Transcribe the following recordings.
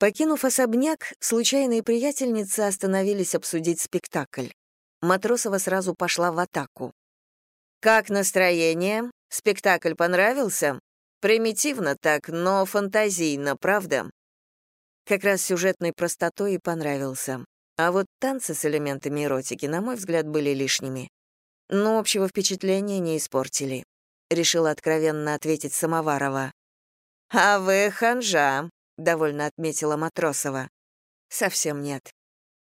Покинув особняк, случайные приятельницы остановились обсудить спектакль. Матросова сразу пошла в атаку. «Как настроение? Спектакль понравился? Примитивно так, но фантазийно, правда?» Как раз сюжетной простотой и понравился. А вот танцы с элементами эротики, на мой взгляд, были лишними. Но общего впечатления не испортили. Решила откровенно ответить Самоварова. «А вы ханжа», — довольно отметила Матросова. «Совсем нет.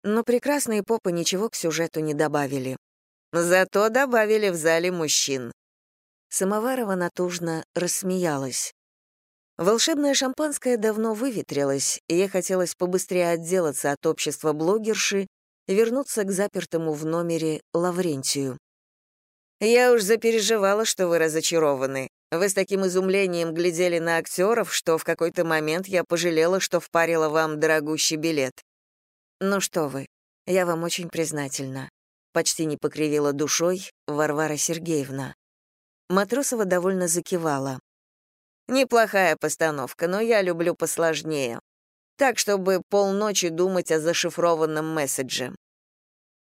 Но прекрасные попы ничего к сюжету не добавили. Зато добавили в зале мужчин». Самоварова натужно рассмеялась. Волшебное шампанское давно выветрилось, и ей хотелось побыстрее отделаться от общества блогерши и вернуться к запертому в номере Лаврентию. «Я уж запереживала, что вы разочарованы. Вы с таким изумлением глядели на актеров, что в какой-то момент я пожалела, что впарила вам дорогущий билет». «Ну что вы, я вам очень признательна», — почти не покривила душой Варвара Сергеевна. Матросова довольно закивала. Неплохая постановка, но я люблю посложнее. Так, чтобы полночи думать о зашифрованном месседже.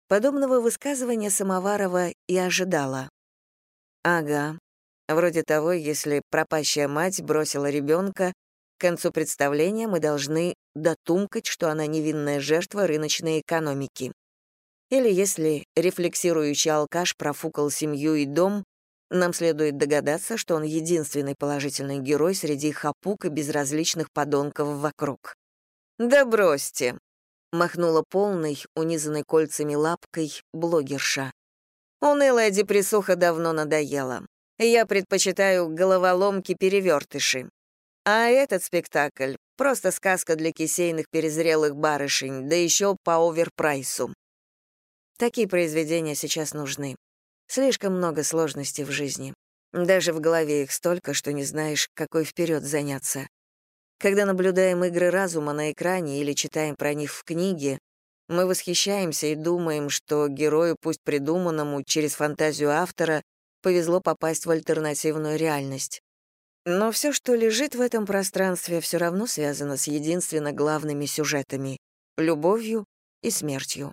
Подобного высказывания Самоварова и ожидала. Ага. Вроде того, если пропащая мать бросила ребенка, к концу представления мы должны дотумкать, что она невинная жертва рыночной экономики. Или если рефлексирующий алкаш профукал семью и дом, нам следует догадаться, что он единственный положительный герой среди хапук и безразличных подонков вокруг. «Да бросьте!» — махнула полной, унизанной кольцами лапкой, блогерша. «Унылая депрессуха давно надоела. Я предпочитаю головоломки-перевертыши. А этот спектакль — просто сказка для кисейных перезрелых барышень, да еще по оверпрайсу. Такие произведения сейчас нужны. Слишком много сложностей в жизни. Даже в голове их столько, что не знаешь, какой вперед заняться. Когда наблюдаем игры разума на экране или читаем про них в книге, мы восхищаемся и думаем, что герою, пусть придуманному, через фантазию автора, повезло попасть в альтернативную реальность. Но все, что лежит в этом пространстве, все равно связано с единственно главными сюжетами — любовью и смертью.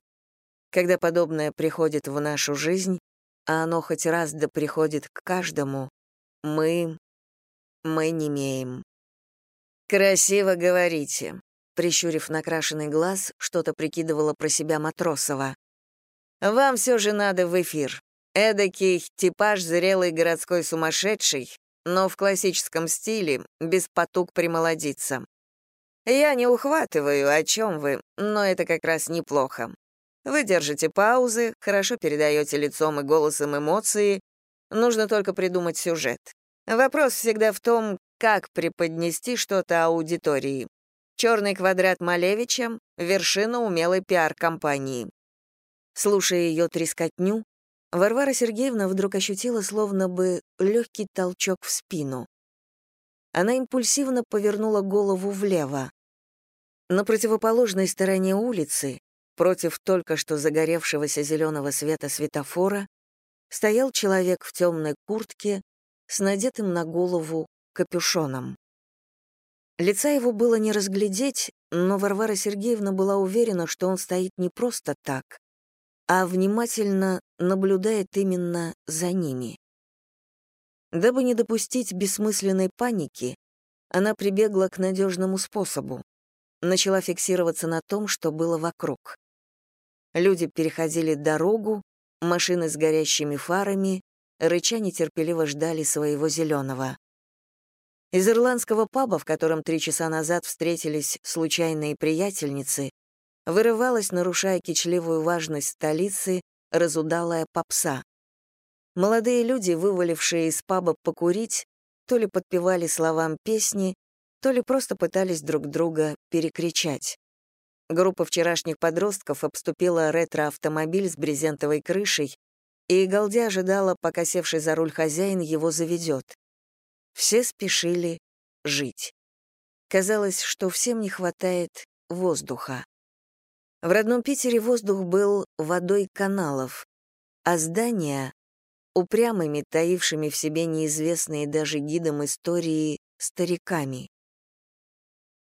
Когда подобное приходит в нашу жизнь, а оно хоть раз да приходит к каждому, мы... мы не имеем. «Красиво говорите», — прищурив накрашенный глаз, что-то прикидывала про себя Матросова. «Вам все же надо в эфир. Эдакий типаж зрелый городской сумасшедший, но в классическом стиле, без потуг примолодиться. Я не ухватываю, о чем вы, но это как раз неплохо. Вы держите паузы, хорошо передаете лицом и голосом эмоции, нужно только придумать сюжет. Вопрос всегда в том, как преподнести что-то аудитории. Черный квадрат Малевича — вершина умелой пиар-компании. Слушая ее трескотню, Варвара Сергеевна вдруг ощутила словно бы легкий толчок в спину. Она импульсивно повернула голову влево. На противоположной стороне улицы, Против только что загоревшегося зеленого света светофора стоял человек в темной куртке с надетым на голову капюшоном. Лица его было не разглядеть, но Варвара Сергеевна была уверена, что он стоит не просто так, а внимательно наблюдает именно за ними. Дабы не допустить бессмысленной паники, она прибегла к надежному способу. Начала фиксироваться на том, что было вокруг. Люди переходили дорогу, машины с горящими фарами, рыча нетерпеливо ждали своего зеленого. Из ирландского паба, в котором три часа назад встретились случайные приятельницы, вырывалась, нарушая кичливую важность столицы, разудалая попса. Молодые люди, вывалившие из паба покурить, то ли подпевали словам песни, то ли просто пытались друг друга перекричать. Группа вчерашних подростков обступила ретро-автомобиль с брезентовой крышей, и Галди ожидала, пока севший за руль хозяин его заведет. Все спешили жить. Казалось, что всем не хватает воздуха. В родном Питере воздух был водой каналов, а здания — упрямыми, таившими в себе неизвестные даже гидам истории стариками.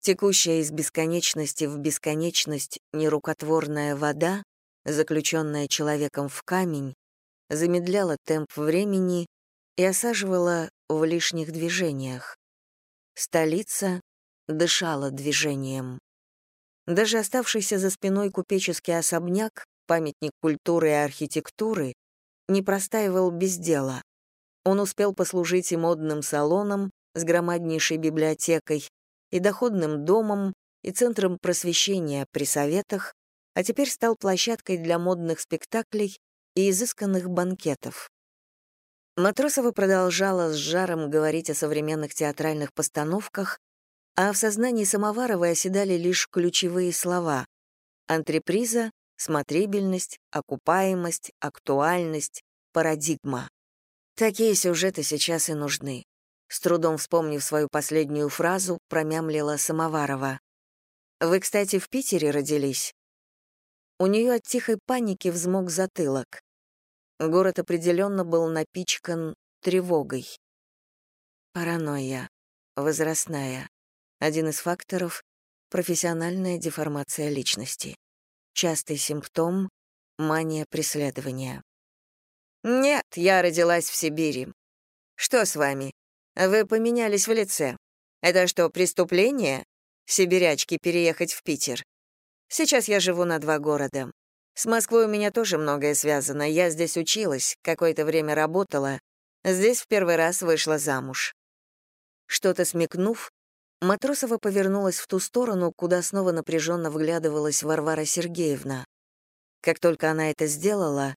Текущая из бесконечности в бесконечность нерукотворная вода, заключенная человеком в камень, замедляла темп времени и осаживала в лишних движениях. Столица дышала движением. Даже оставшийся за спиной купеческий особняк, памятник культуры и архитектуры, не простаивал без дела. Он успел послужить и модным салоном с громаднейшей библиотекой, и доходным домом, и центром просвещения при советах, а теперь стал площадкой для модных спектаклей и изысканных банкетов. Матросова продолжала с жаром говорить о современных театральных постановках, а в сознании Самоваровой оседали лишь ключевые слова — антреприза, смотрибельность, окупаемость, актуальность, парадигма. Такие сюжеты сейчас и нужны. С трудом вспомнив свою последнюю фразу, промямлила Самоварова. «Вы, кстати, в Питере родились?» У нее от тихой паники взмок затылок. Город определенно был напичкан тревогой. Паранойя. Возрастная. Один из факторов — профессиональная деформация личности. Частый симптом — мания преследования. «Нет, я родилась в Сибири. Что с вами? Вы поменялись в лице. Это что, преступление? Сибирячки переехать в Питер? Сейчас я живу на два города. С Москвой у меня тоже многое связано. Я здесь училась, какое-то время работала. Здесь в первый раз вышла замуж. Что-то смекнув, Матросова повернулась в ту сторону, куда снова напряженно вглядывалась Варвара Сергеевна. Как только она это сделала,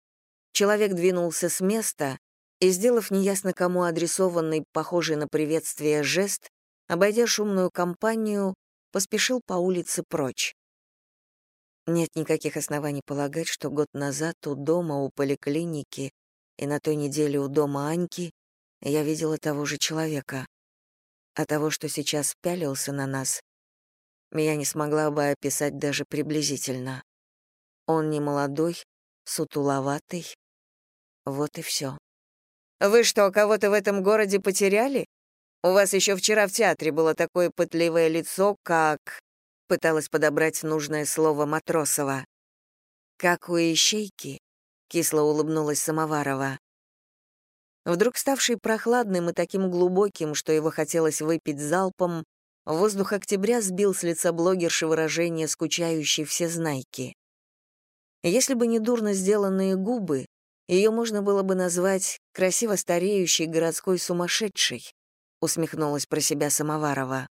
человек двинулся с места и, сделав неясно кому адресованный, похожий на приветствие жест, обойдя шумную компанию, поспешил по улице прочь. Нет никаких оснований полагать, что год назад у дома, у поликлиники и на той неделе у дома Аньки я видела того же человека. А того, что сейчас пялился на нас, я не смогла бы описать даже приблизительно. Он не молодой, сутуловатый. Вот и все. «Вы что, кого-то в этом городе потеряли? У вас еще вчера в театре было такое пытливое лицо, как...» Пыталась подобрать нужное слово Матросова. «Как у ищейки», — кисло улыбнулась Самоварова. Вдруг ставший прохладным и таким глубоким, что его хотелось выпить залпом, воздух октября сбил с лица блогерши выражение скучающей всезнайки. Если бы не дурно сделанные губы, ее можно было бы назвать красиво стареющей городской сумасшедшей, усмехнулась про себя Самоварова.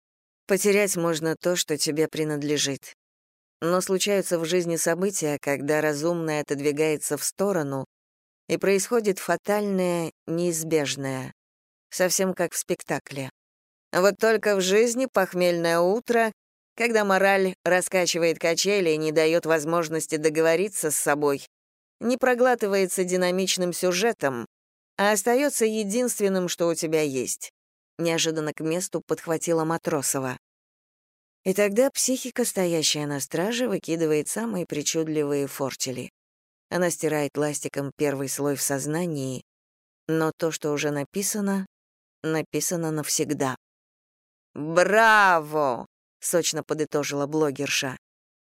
Потерять можно то, что тебе принадлежит. Но случаются в жизни события, когда разумное отодвигается в сторону, и происходит фатальное, неизбежное. Совсем как в спектакле. Вот только в жизни похмельное утро, когда мораль раскачивает качели и не дает возможности договориться с собой, не проглатывается динамичным сюжетом, а остается единственным, что у тебя есть. Неожиданно к месту подхватила Матросова. И тогда психика, стоящая на страже, выкидывает самые причудливые фортели. Она стирает ластиком первый слой в сознании, но то, что уже написано, написано навсегда. «Браво!» — сочно подытожила блогерша.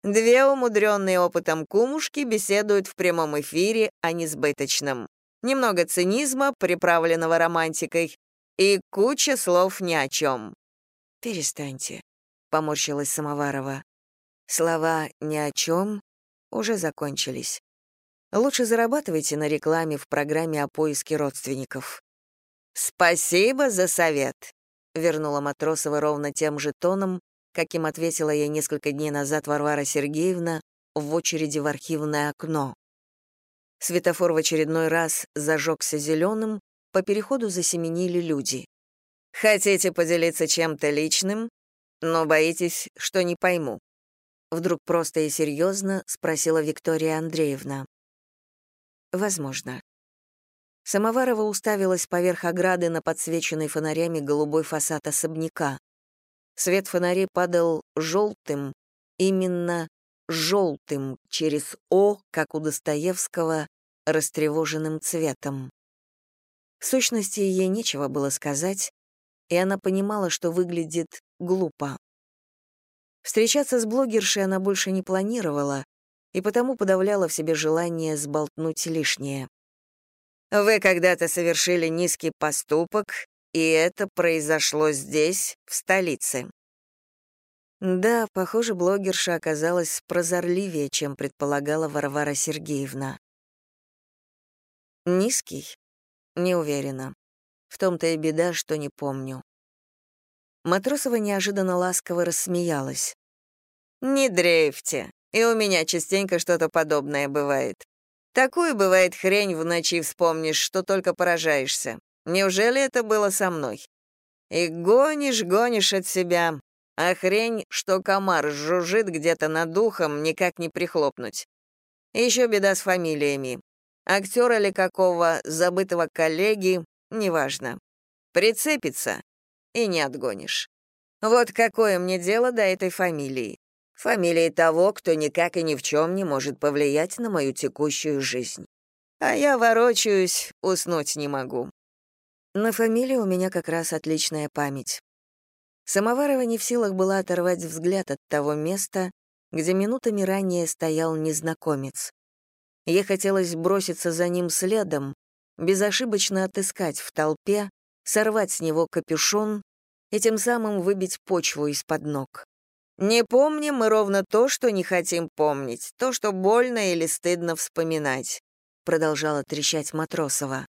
Две умудренные опытом кумушки беседуют в прямом эфире о несбыточном. Немного цинизма, приправленного романтикой, и куча слов ни о чем. «Перестаньте», — поморщилась Самоварова. Слова «ни о чем» уже закончились. Лучше зарабатывайте на рекламе в программе о поиске родственников. «Спасибо за совет», — вернула Матросова ровно тем же тоном, каким ответила ей несколько дней назад Варвара Сергеевна в очереди в архивное окно. Светофор в очередной раз зажегся зеленым, по переходу засеменили люди. «Хотите поделиться чем-то личным, но боитесь, что не пойму?» Вдруг просто и серьезно спросила Виктория Андреевна. «Возможно». Самоварова уставилась поверх ограды на подсвеченный фонарями голубой фасад особняка. Свет фонарей падал желтым, именно желтым, через «О», как у Достоевского, растревоженным цветом. В сущности, ей нечего было сказать, и она понимала, что выглядит глупо. Встречаться с блогершей она больше не планировала, и потому подавляла в себе желание сболтнуть лишнее. «Вы когда-то совершили низкий поступок, и это произошло здесь, в столице». Да, похоже, блогерша оказалась прозорливее, чем предполагала Варвара Сергеевна. Низкий? Не уверена. В том-то и беда, что не помню. Матросова неожиданно ласково рассмеялась. «Не дрейфьте. И у меня частенько что-то подобное бывает. Такую бывает хрень в ночи вспомнишь, что только поражаешься. Неужели это было со мной? И гонишь, гонишь от себя, а хрень, что комар жужжит где-то над духом, никак не прихлопнуть. Еще беда с фамилиями. Актера ли какого, забытого коллеги, неважно. Прицепится — и не отгонишь. Вот какое мне дело до этой фамилии фамилией того, кто никак и ни в чем не может повлиять на мою текущую жизнь. А я ворочаюсь, уснуть не могу. На фамилию у меня как раз отличная память. Самоварова не в силах была оторвать взгляд от того места, где минутами ранее стоял незнакомец. Ей хотелось броситься за ним следом, безошибочно отыскать в толпе, сорвать с него капюшон и тем самым выбить почву из-под ног. Не помним мы ровно то, что не хотим помнить, то, что больно или стыдно вспоминать», — продолжала трещать Матросова.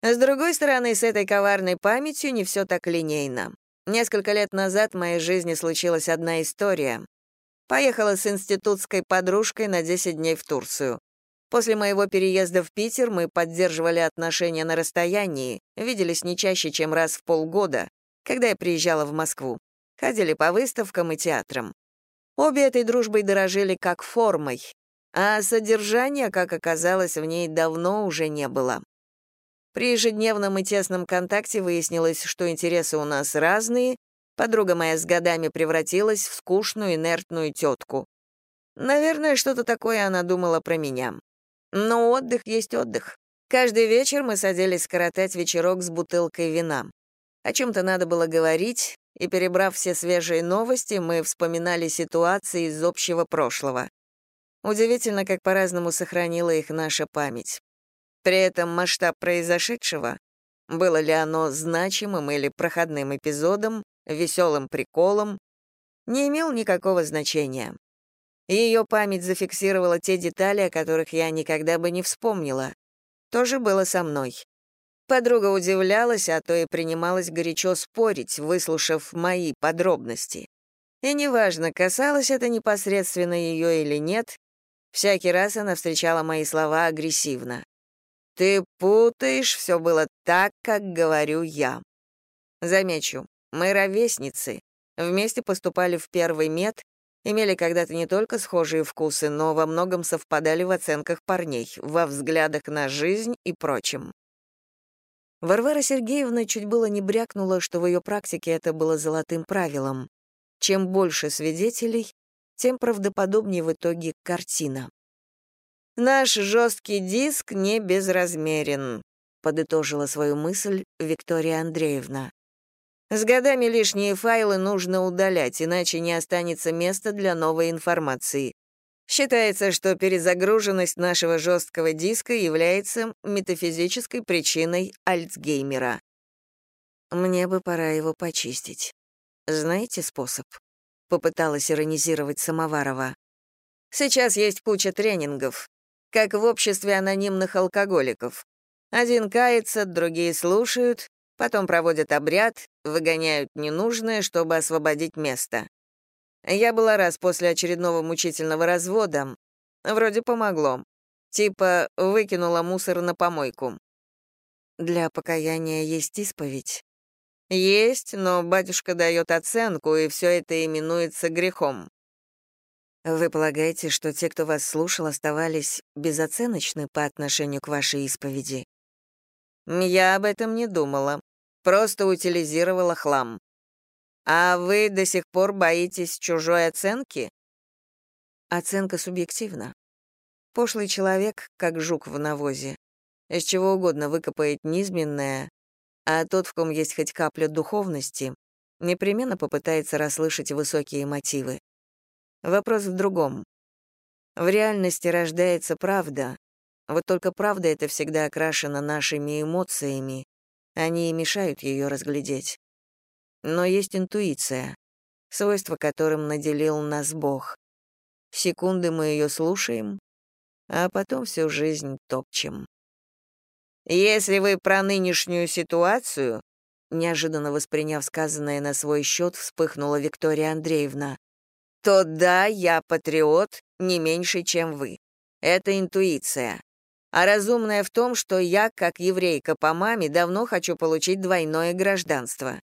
«С другой стороны, с этой коварной памятью не все так линейно. Несколько лет назад в моей жизни случилась одна история. Поехала с институтской подружкой на 10 дней в Турцию. После моего переезда в Питер мы поддерживали отношения на расстоянии, виделись не чаще, чем раз в полгода, когда я приезжала в Москву ходили по выставкам и театрам. Обе этой дружбой дорожили как формой, а содержания, как оказалось, в ней давно уже не было. При ежедневном и тесном контакте выяснилось, что интересы у нас разные, подруга моя с годами превратилась в скучную, инертную тетку. Наверное, что-то такое она думала про меня. Но отдых есть отдых. Каждый вечер мы садились скоротать вечерок с бутылкой вина. О чем-то надо было говорить, и, перебрав все свежие новости, мы вспоминали ситуации из общего прошлого. Удивительно, как по-разному сохранила их наша память. При этом масштаб произошедшего, было ли оно значимым или проходным эпизодом, веселым приколом, не имел никакого значения. Ее память зафиксировала те детали, о которых я никогда бы не вспомнила. То же было со мной. Подруга удивлялась, а то и принималась горячо спорить, выслушав мои подробности. И неважно, касалось это непосредственно ее или нет, всякий раз она встречала мои слова агрессивно. «Ты путаешь, все было так, как говорю я». Замечу, мы ровесницы, вместе поступали в первый мед, имели когда-то не только схожие вкусы, но во многом совпадали в оценках парней, во взглядах на жизнь и прочем. Варвара Сергеевна чуть было не брякнула, что в ее практике это было золотым правилом. Чем больше свидетелей, тем правдоподобнее в итоге картина. «Наш жесткий диск не безразмерен», — подытожила свою мысль Виктория Андреевна. «С годами лишние файлы нужно удалять, иначе не останется места для новой информации. Считается, что перезагруженность нашего жесткого диска является метафизической причиной Альцгеймера. Мне бы пора его почистить. Знаете способ? Попыталась иронизировать Самоварова. Сейчас есть куча тренингов, как в обществе анонимных алкоголиков. Один кается, другие слушают, потом проводят обряд, выгоняют ненужное, чтобы освободить место. Я была раз после очередного мучительного развода. Вроде помогло. Типа выкинула мусор на помойку. Для покаяния есть исповедь. Есть, но батюшка дает оценку, и все это именуется грехом. Вы полагаете, что те, кто вас слушал, оставались безоценочны по отношению к вашей исповеди? Я об этом не думала. Просто утилизировала хлам. А вы до сих пор боитесь чужой оценки? Оценка субъективна. Пошлый человек, как жук в навозе, из чего угодно выкопает низменное, а тот, в ком есть хоть капля духовности, непременно попытается расслышать высокие мотивы. Вопрос в другом. В реальности рождается правда, вот только правда это всегда окрашена нашими эмоциями, они и мешают ее разглядеть. Но есть интуиция, свойство которым наделил нас Бог. Секунды мы ее слушаем, а потом всю жизнь топчем. Если вы про нынешнюю ситуацию, неожиданно восприняв сказанное на свой счет, вспыхнула Виктория Андреевна, то да, я патриот не меньше, чем вы. Это интуиция. А разумная в том, что я, как еврейка по маме, давно хочу получить двойное гражданство.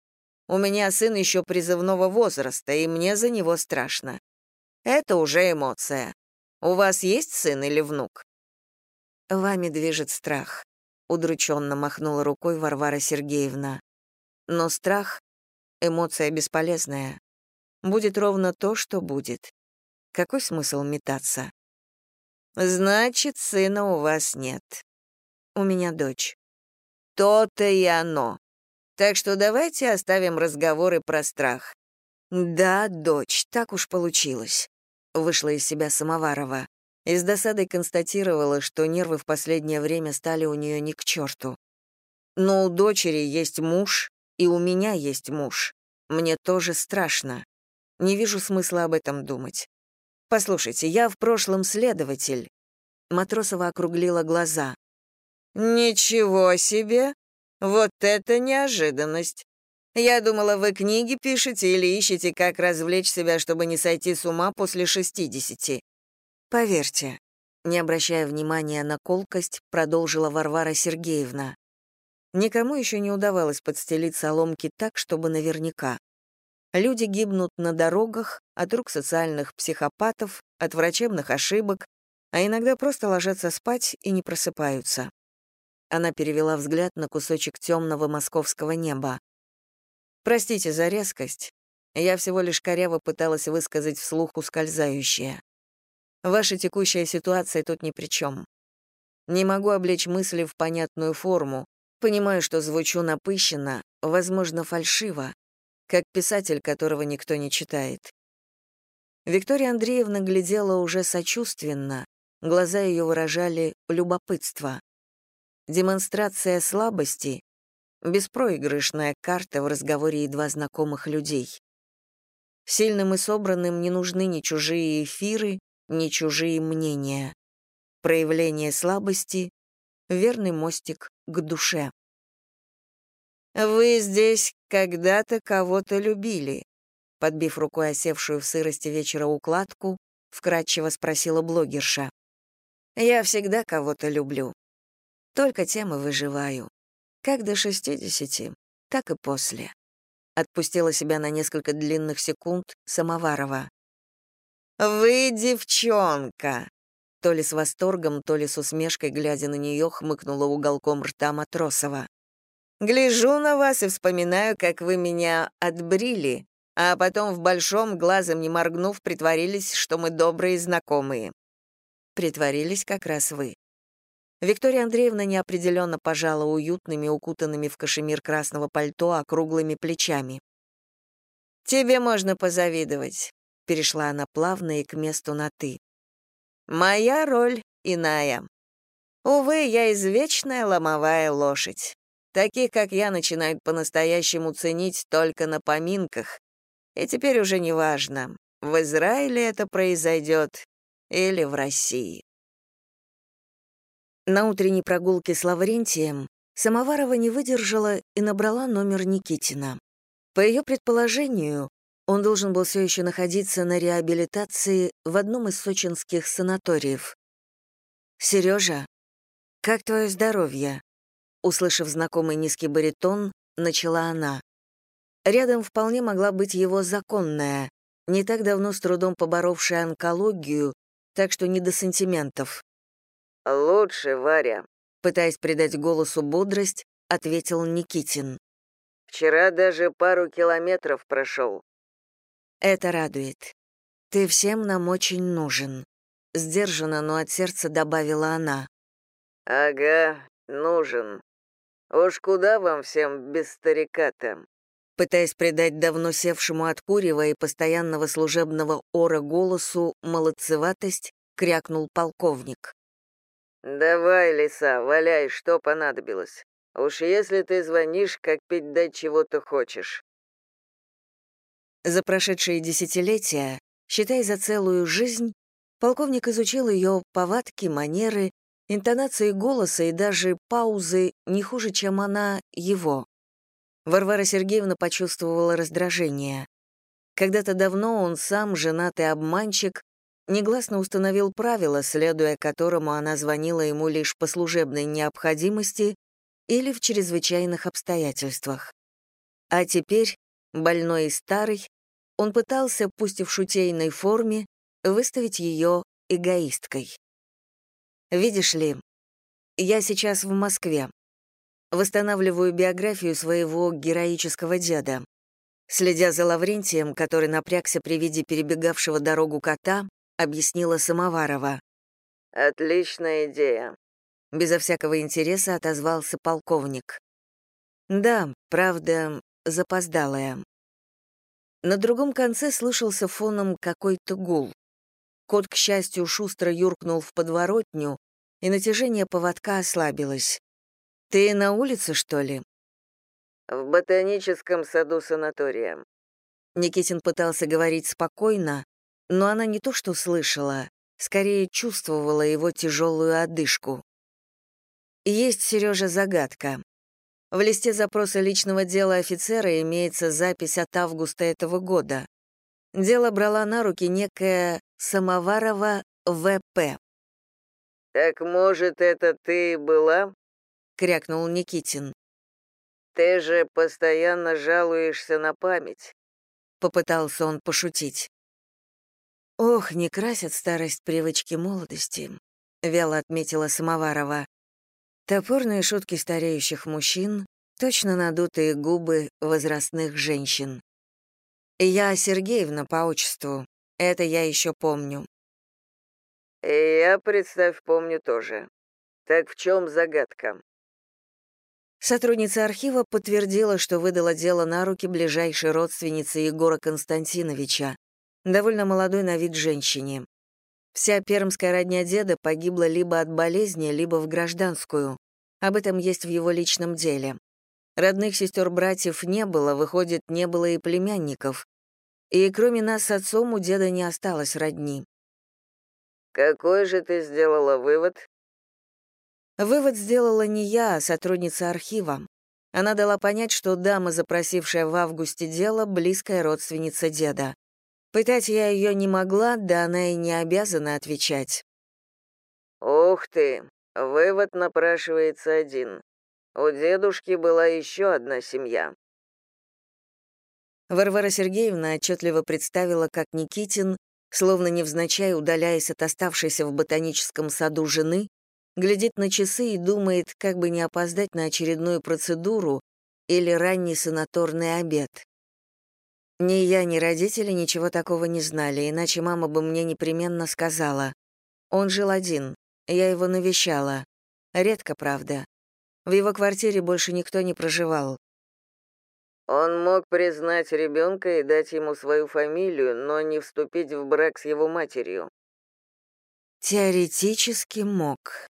У меня сын еще призывного возраста, и мне за него страшно. Это уже эмоция. У вас есть сын или внук? Вами движет страх, удрученно махнула рукой Варвара Сергеевна. Но страх — эмоция бесполезная. Будет ровно то, что будет. Какой смысл метаться? Значит, сына у вас нет. У меня дочь. То-то и оно. Так что давайте оставим разговоры про страх. Да, дочь, так уж получилось. Вышла из себя Самоварова. И с досадой констатировала, что нервы в последнее время стали у нее не к черту. Но у дочери есть муж, и у меня есть муж. Мне тоже страшно. Не вижу смысла об этом думать. «Послушайте, я в прошлом следователь». Матросова округлила глаза. «Ничего себе! Вот это неожиданность! Я думала, вы книги пишете или ищете, как развлечь себя, чтобы не сойти с ума после шестидесяти. Поверьте, не обращая внимания на колкость, продолжила Варвара Сергеевна. Никому еще не удавалось подстелить соломки так, чтобы наверняка. Люди гибнут на дорогах от рук социальных психопатов, от врачебных ошибок, а иногда просто ложатся спать и не просыпаются. Она перевела взгляд на кусочек темного московского неба. «Простите за резкость. Я всего лишь коряво пыталась высказать вслух ускользающее. Ваша текущая ситуация тут ни при чем. Не могу облечь мысли в понятную форму. Понимаю, что звучу напыщенно, возможно, фальшиво, как писатель, которого никто не читает. Виктория Андреевна глядела уже сочувственно, глаза ее выражали любопытство. Демонстрация слабости — беспроигрышная карта в разговоре едва знакомых людей. Сильным и собранным не нужны ни чужие эфиры, ни чужие мнения. Проявление слабости — верный мостик к душе. «Вы здесь когда-то кого-то любили?» Подбив рукой осевшую в сырости вечера укладку, вкратчиво спросила блогерша. «Я всегда кого-то люблю. Только тем и выживаю. Как до шестидесяти, так и после». Отпустила себя на несколько длинных секунд Самоварова. «Вы девчонка!» То ли с восторгом, то ли с усмешкой, глядя на нее, хмыкнула уголком рта Матросова. Гляжу на вас и вспоминаю, как вы меня отбрили, а потом в большом, глазом не моргнув, притворились, что мы добрые знакомые. Притворились как раз вы. Виктория Андреевна неопределенно пожала уютными, укутанными в кашемир красного пальто округлыми плечами. «Тебе можно позавидовать», — перешла она плавно и к месту на «ты». «Моя роль иная. Увы, я извечная ломовая лошадь. Таких, как я, начинают по-настоящему ценить только на поминках. И теперь уже не важно, в Израиле это произойдет или в России. На утренней прогулке с Лаврентием Самоварова не выдержала и набрала номер Никитина. По ее предположению, он должен был все еще находиться на реабилитации в одном из сочинских санаториев. «Сережа, как твое здоровье?» Услышав знакомый низкий баритон, начала она. Рядом вполне могла быть его законная, не так давно с трудом поборовшая онкологию, так что не до сантиментов. «Лучше, Варя», — пытаясь придать голосу бодрость, ответил Никитин. «Вчера даже пару километров прошел». «Это радует. Ты всем нам очень нужен», — сдержанно, но от сердца добавила она. «Ага, нужен», Уж куда вам всем без старика-то? Пытаясь придать давно севшему от курева и постоянного служебного ора голосу молодцеватость, крякнул полковник. «Давай, лиса, валяй, что понадобилось. Уж если ты звонишь, как пить дать чего-то хочешь». За прошедшие десятилетия, считай за целую жизнь, полковник изучил ее повадки, манеры, интонации голоса и даже паузы не хуже, чем она его. Варвара Сергеевна почувствовала раздражение. Когда-то давно он сам, женатый обманщик, негласно установил правила, следуя которому она звонила ему лишь по служебной необходимости или в чрезвычайных обстоятельствах. А теперь, больной и старый, он пытался, пусть и в шутейной форме, выставить ее эгоисткой. «Видишь ли, я сейчас в Москве. Восстанавливаю биографию своего героического деда. Следя за Лаврентием, который напрягся при виде перебегавшего дорогу кота, объяснила Самоварова. «Отличная идея», — безо всякого интереса отозвался полковник. «Да, правда, запоздалая». На другом конце слышался фоном какой-то гул. Кот, к счастью, шустро юркнул в подворотню, и натяжение поводка ослабилось. «Ты на улице, что ли?» «В ботаническом саду санатория». Никитин пытался говорить спокойно, но она не то что слышала, скорее чувствовала его тяжелую одышку. Есть, Сережа, загадка. В листе запроса личного дела офицера имеется запись от августа этого года. Дело брала на руки некая Самоварова В.П. «Так, может, это ты была?» — крякнул Никитин. «Ты же постоянно жалуешься на память», — попытался он пошутить. «Ох, не красят старость привычки молодости», — вяло отметила Самоварова. Топорные шутки стареющих мужчин, точно надутые губы возрастных женщин. Я Сергеевна по отчеству, это я еще помню. Я, представь, помню тоже. Так в чем загадка? Сотрудница архива подтвердила, что выдала дело на руки ближайшей родственницы Егора Константиновича, довольно молодой на вид женщине. Вся пермская родня деда погибла либо от болезни, либо в гражданскую. Об этом есть в его личном деле. Родных сестер-братьев не было, выходит, не было и племянников. И кроме нас с отцом у деда не осталось родни. «Какой же ты сделала вывод?» Вывод сделала не я, а сотрудница архива. Она дала понять, что дама, запросившая в августе дело, близкая родственница деда. Пытать я ее не могла, да она и не обязана отвечать. «Ух ты! Вывод напрашивается один. У дедушки была еще одна семья». Варвара Сергеевна отчетливо представила, как Никитин, словно невзначай удаляясь от оставшейся в ботаническом саду жены, глядит на часы и думает, как бы не опоздать на очередную процедуру или ранний санаторный обед. Ни я, ни родители ничего такого не знали, иначе мама бы мне непременно сказала. Он жил один, я его навещала. Редко, правда. В его квартире больше никто не проживал. Он мог признать ребенка и дать ему свою фамилию, но не вступить в брак с его матерью. Теоретически мог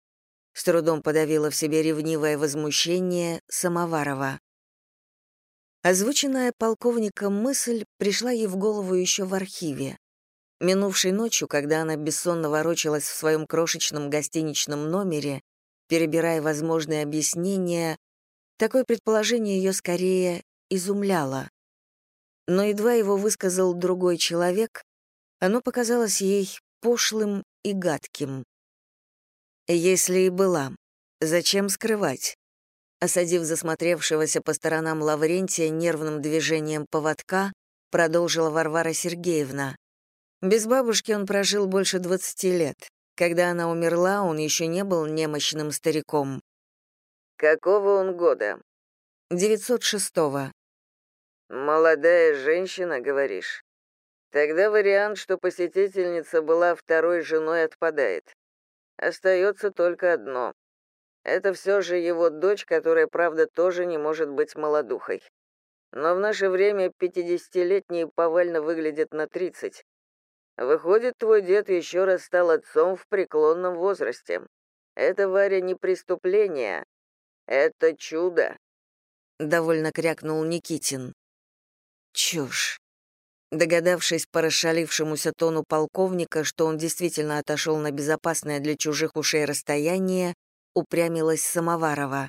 с трудом подавила в себе ревнивое возмущение Самоварова. Озвученная полковником мысль пришла ей в голову еще в архиве. Минувшей ночью, когда она бессонно ворочалась в своем крошечном гостиничном номере, перебирая возможные объяснения, такое предположение ее скорее изумляло. Но едва его высказал другой человек, оно показалось ей пошлым и гадким. Если и была, зачем скрывать? Осадив засмотревшегося по сторонам Лаврентия нервным движением поводка, продолжила Варвара Сергеевна. Без бабушки он прожил больше 20 лет. Когда она умерла, он еще не был немощным стариком. Какого он года? 906-го. Молодая женщина, говоришь? Тогда вариант, что посетительница была второй женой, отпадает. Остается только одно. Это все же его дочь, которая, правда, тоже не может быть молодухой. но в наше время пятидесятилетние повально выглядят на тридцать. Выходит, твой дед еще раз стал отцом в преклонном возрасте. Это, Варя, не преступление. Это чудо. Довольно крякнул Никитин. Чушь. Догадавшись по расшалившемуся тону полковника, что он действительно отошел на безопасное для чужих ушей расстояние, упрямилась Самоварова.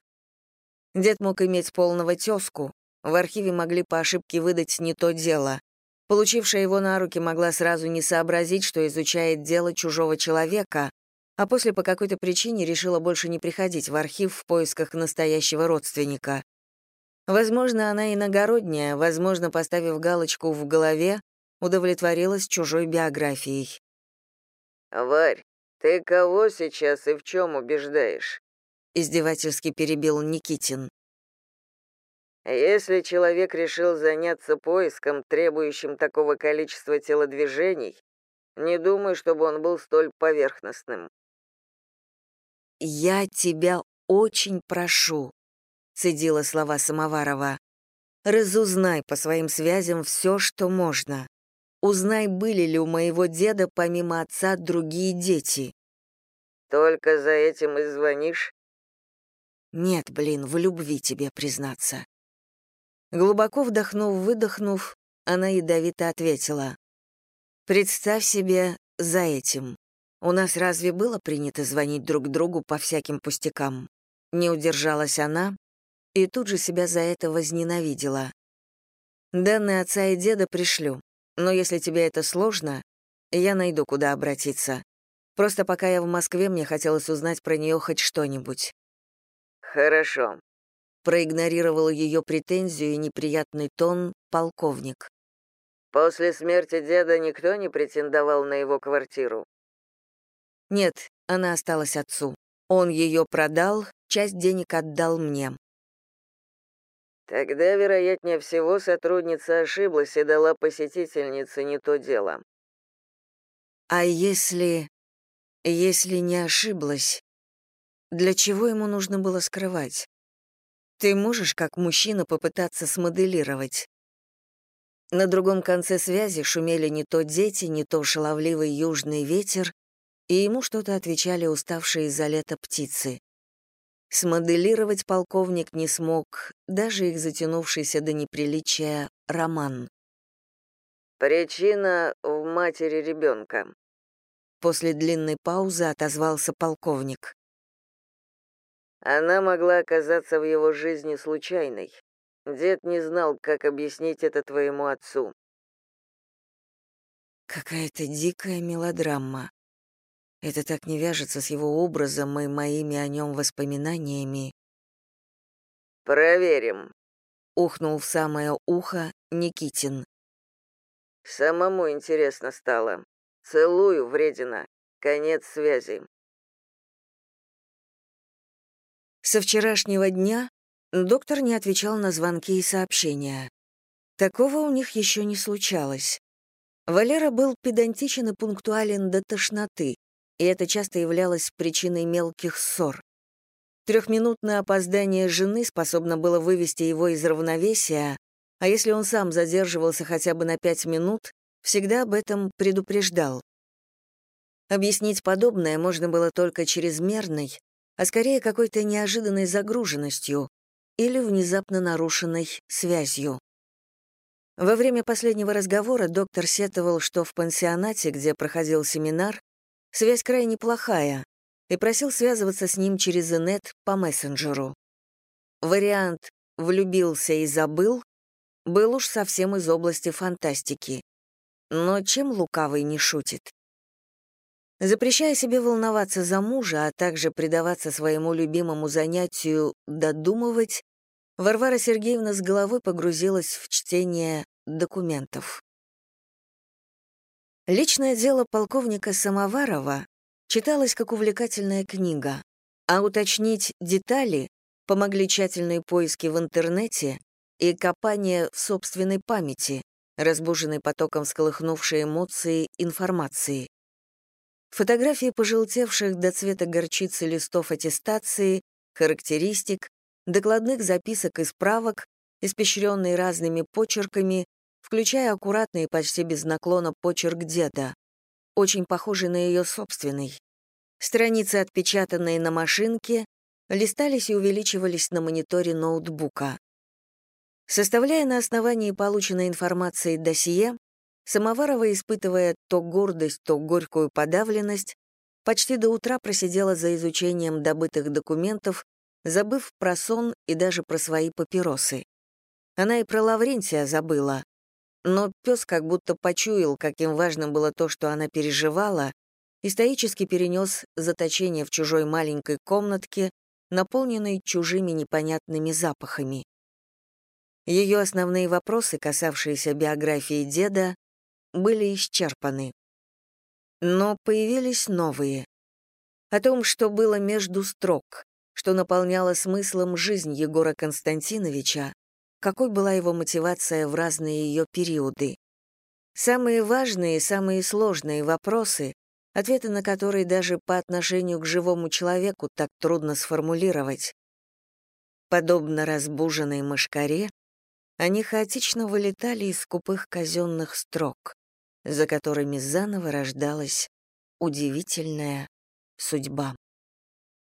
Дед мог иметь полного тезку, в архиве могли по ошибке выдать не то дело. Получившая его на руки могла сразу не сообразить, что изучает дело чужого человека, а после по какой-то причине решила больше не приходить в архив в поисках настоящего родственника. Возможно, она иногородняя, возможно, поставив галочку в голове, удовлетворилась чужой биографией. «Варь, ты кого сейчас и в чем убеждаешь?» издевательски перебил Никитин. Если человек решил заняться поиском, требующим такого количества телодвижений, не думаю, чтобы он был столь поверхностным. «Я тебя очень прошу», — цедила слова Самоварова. «Разузнай по своим связям все, что можно. Узнай, были ли у моего деда помимо отца другие дети». «Только за этим и звонишь?» «Нет, блин, в любви тебе признаться». Глубоко вдохнув-выдохнув, она ядовито ответила. «Представь себе за этим. У нас разве было принято звонить друг другу по всяким пустякам?» Не удержалась она и тут же себя за это возненавидела. «Данные отца и деда пришлю, но если тебе это сложно, я найду, куда обратиться. Просто пока я в Москве, мне хотелось узнать про нее хоть что-нибудь». «Хорошо», проигнорировал ее претензию и неприятный тон полковник. «После смерти деда никто не претендовал на его квартиру?» «Нет, она осталась отцу. Он ее продал, часть денег отдал мне». «Тогда, вероятнее всего, сотрудница ошиблась и дала посетительнице не то дело». «А если... если не ошиблась, для чего ему нужно было скрывать? Ты можешь, как мужчина, попытаться смоделировать. На другом конце связи шумели не то дети, не то шаловливый южный ветер, и ему что-то отвечали уставшие за лето птицы. Смоделировать полковник не смог, даже их затянувшийся до неприличия роман. «Причина в матери ребенка», После длинной паузы отозвался полковник. Она могла оказаться в его жизни случайной. Дед не знал, как объяснить это твоему отцу. Какая-то дикая мелодрама. Это так не вяжется с его образом и моими о нем воспоминаниями. «Проверим», — ухнул в самое ухо Никитин. «Самому интересно стало. Целую, вредина. Конец связи». Со вчерашнего дня доктор не отвечал на звонки и сообщения. Такого у них еще не случалось. Валера был педантичен и пунктуален до тошноты, и это часто являлось причиной мелких ссор. Трехминутное опоздание жены способно было вывести его из равновесия, а если он сам задерживался хотя бы на пять минут, всегда об этом предупреждал. Объяснить подобное можно было только чрезмерной, а скорее какой-то неожиданной загруженностью или внезапно нарушенной связью. Во время последнего разговора доктор сетовал, что в пансионате, где проходил семинар, связь крайне плохая, и просил связываться с ним через инет по мессенджеру. Вариант «влюбился и забыл» был уж совсем из области фантастики. Но чем лукавый не шутит? Запрещая себе волноваться за мужа, а также предаваться своему любимому занятию додумывать, Варвара Сергеевна с головой погрузилась в чтение документов. Личное дело полковника Самоварова читалось как увлекательная книга, а уточнить детали помогли тщательные поиски в интернете и копание в собственной памяти, разбуженной потоком сколыхнувшей эмоции информации. Фотографии пожелтевших до цвета горчицы листов аттестации, характеристик, докладных записок и справок испещренный разными почерками, включая аккуратный почти без наклона почерк деда, очень похожий на ее собственный. Страницы, отпечатанные на машинке, листались и увеличивались на мониторе ноутбука. Составляя на основании полученной информации досье, Самоварова, испытывая то гордость, то горькую подавленность, почти до утра просидела за изучением добытых документов, забыв про сон и даже про свои папиросы. Она и про Лаврентия забыла. Но пес как будто почуял, каким важным было то, что она переживала, и стоически перенес заточение в чужой маленькой комнатке, наполненной чужими непонятными запахами. Ее основные вопросы, касавшиеся биографии деда, были исчерпаны. Но появились новые. О том, что было между строк, что наполняло смыслом жизнь Егора Константиновича, какой была его мотивация в разные ее периоды. Самые важные самые сложные вопросы, ответы на которые даже по отношению к живому человеку так трудно сформулировать. Подобно разбуженной мошкаре, они хаотично вылетали из скупых казенных строк за которыми заново рождалась удивительная судьба.